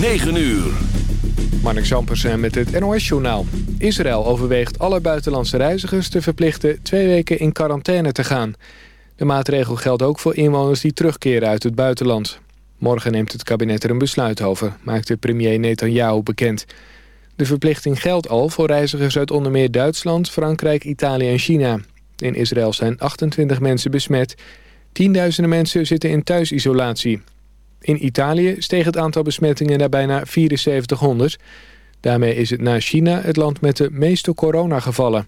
9 uur. Marnik Zampersen met het NOS-journaal. Israël overweegt alle buitenlandse reizigers te verplichten... twee weken in quarantaine te gaan. De maatregel geldt ook voor inwoners die terugkeren uit het buitenland. Morgen neemt het kabinet er een besluit over, maakte premier Netanyahu bekend. De verplichting geldt al voor reizigers uit onder meer Duitsland, Frankrijk, Italië en China. In Israël zijn 28 mensen besmet. Tienduizenden mensen zitten in thuisisolatie. In Italië steeg het aantal besmettingen naar bijna 7400. Daarmee is het na China het land met de meeste coronagevallen.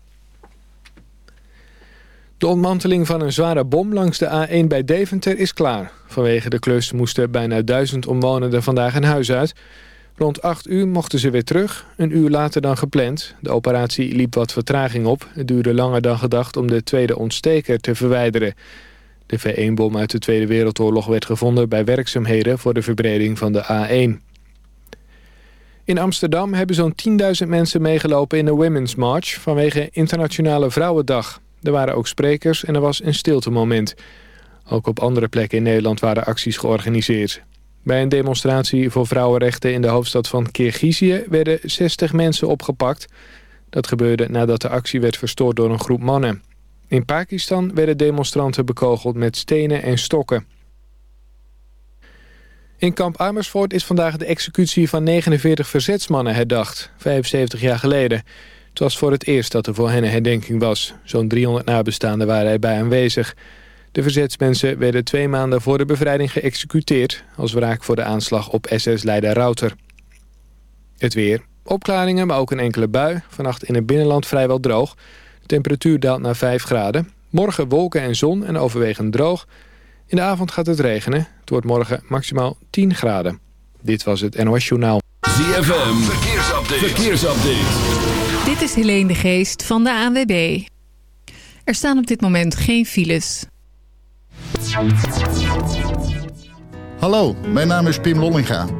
De ontmanteling van een zware bom langs de A1 bij Deventer is klaar. Vanwege de klus moesten bijna duizend omwonenden vandaag een huis uit. Rond 8 uur mochten ze weer terug, een uur later dan gepland. De operatie liep wat vertraging op. Het duurde langer dan gedacht om de tweede ontsteker te verwijderen. De V1-bom uit de Tweede Wereldoorlog werd gevonden bij werkzaamheden voor de verbreding van de A1. In Amsterdam hebben zo'n 10.000 mensen meegelopen in de Women's March vanwege Internationale Vrouwendag. Er waren ook sprekers en er was een stiltemoment. Ook op andere plekken in Nederland waren acties georganiseerd. Bij een demonstratie voor vrouwenrechten in de hoofdstad van Kirgizië werden 60 mensen opgepakt. Dat gebeurde nadat de actie werd verstoord door een groep mannen. In Pakistan werden demonstranten bekogeld met stenen en stokken. In kamp Amersfoort is vandaag de executie van 49 verzetsmannen herdacht, 75 jaar geleden. Het was voor het eerst dat er voor hen een herdenking was. Zo'n 300 nabestaanden waren erbij aanwezig. De verzetsmensen werden twee maanden voor de bevrijding geëxecuteerd... als wraak voor de aanslag op SS-leider Rauter. Het weer. Opklaringen, maar ook een enkele bui. Vannacht in het binnenland vrijwel droog. Temperatuur daalt naar 5 graden. Morgen wolken en zon en overwegend droog. In de avond gaat het regenen. Het wordt morgen maximaal 10 graden. Dit was het NOS Journaal. ZFM, verkeersupdate. verkeersupdate. Dit is Helene de Geest van de ANWB. Er staan op dit moment geen files. Hallo, mijn naam is Pim Lollinga.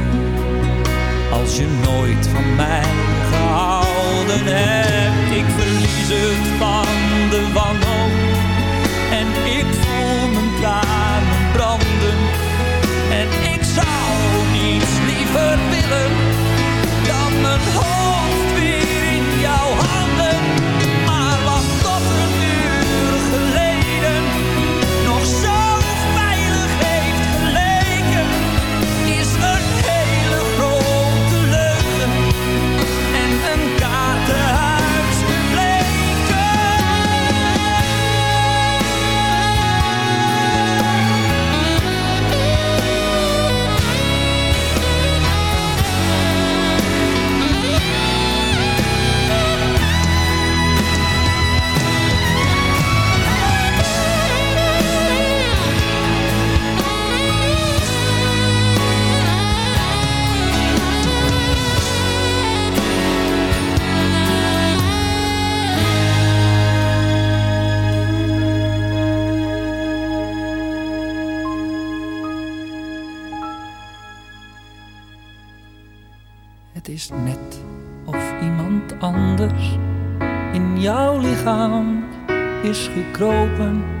als je nooit van mij gehouden hebt? Ik verlies het van de wanhoop en ik voel mijn tranen branden. En ik zou niets liever willen dan mijn hoofd weer in jouw handen. Jouw lichaam is gekropen.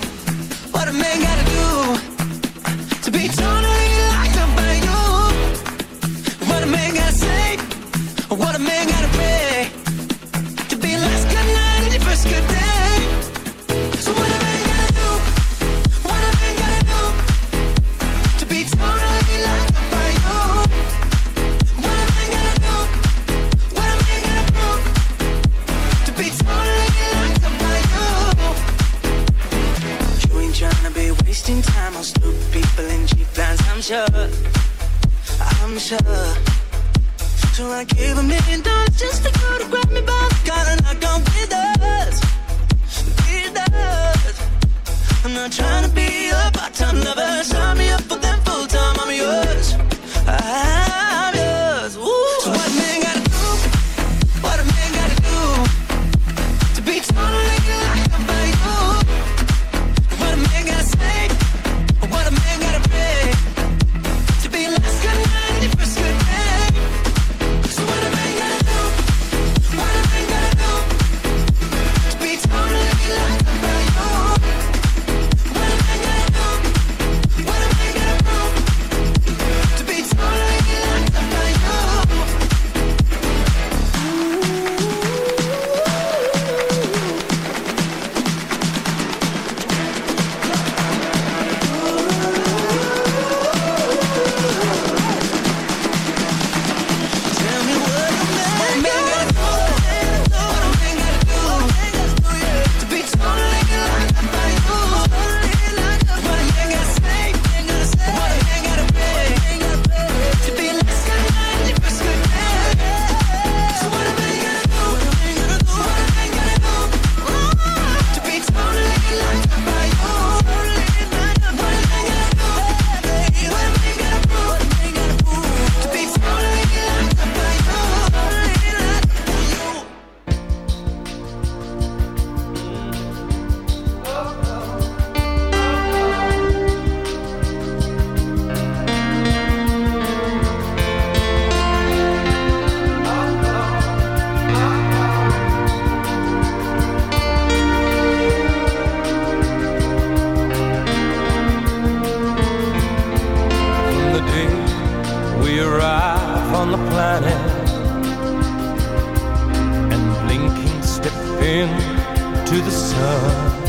to the sun.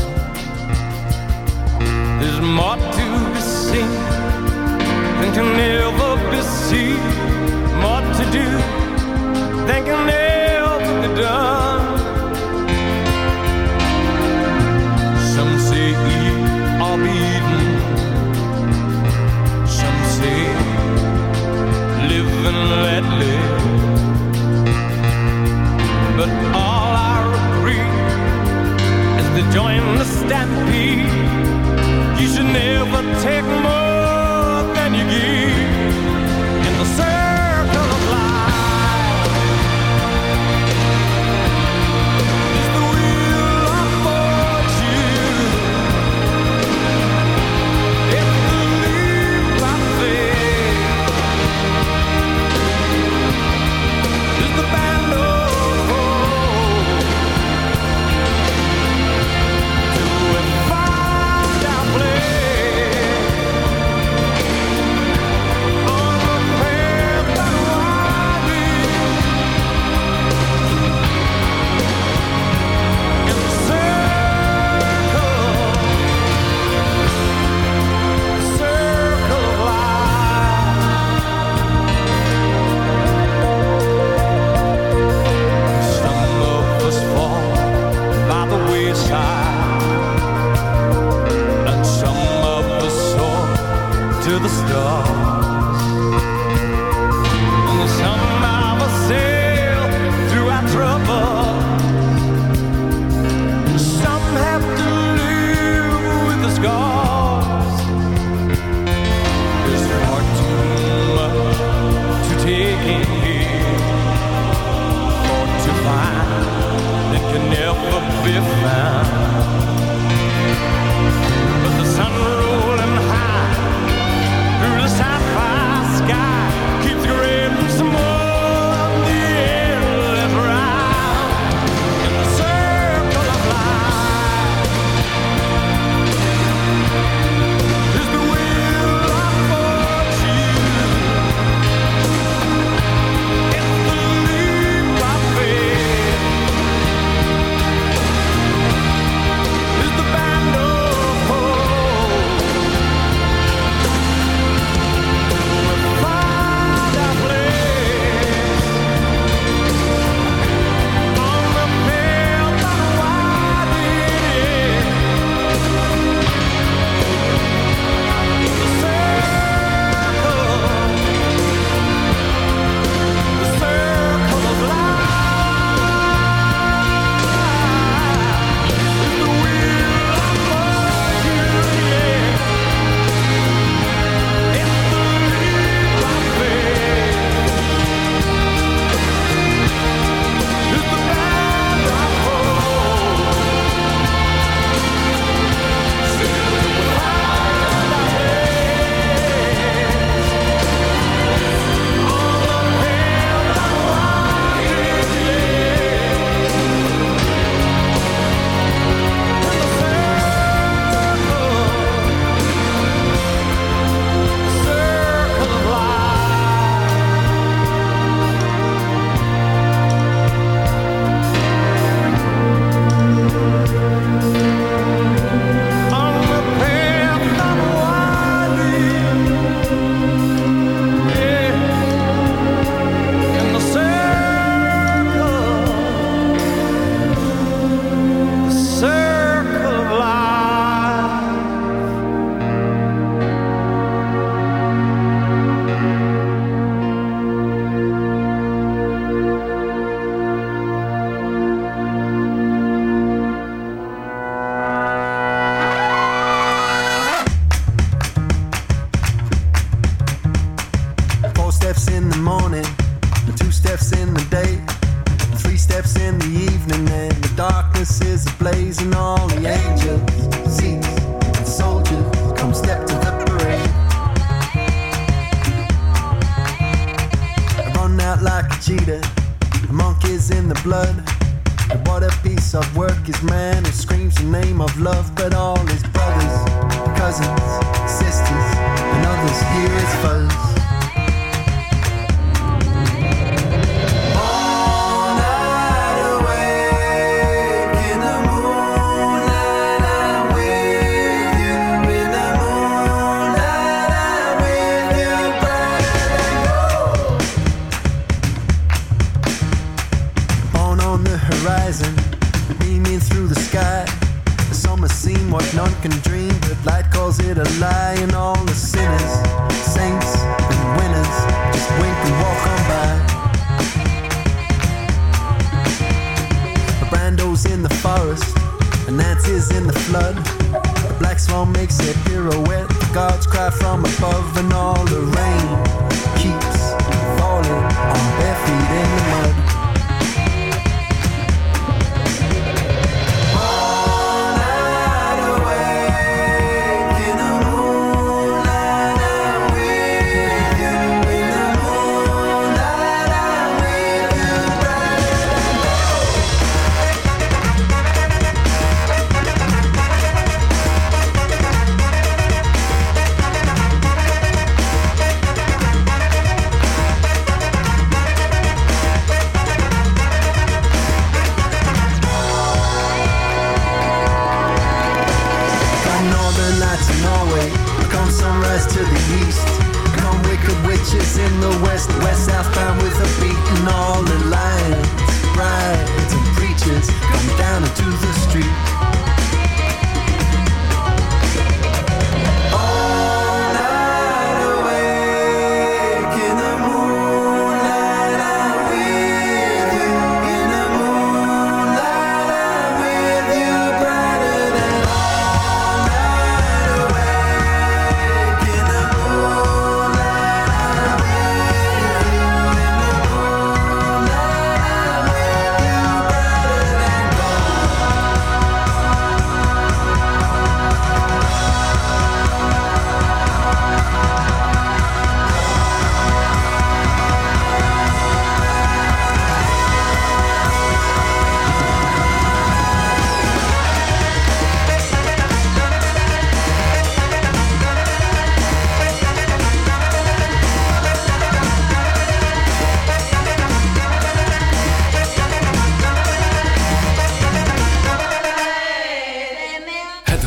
There's more to be seen than can ever be seen. More to do than can ever be done. Some say eat or be eaten. stampede. You should never take more.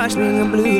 rush me in blue.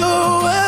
away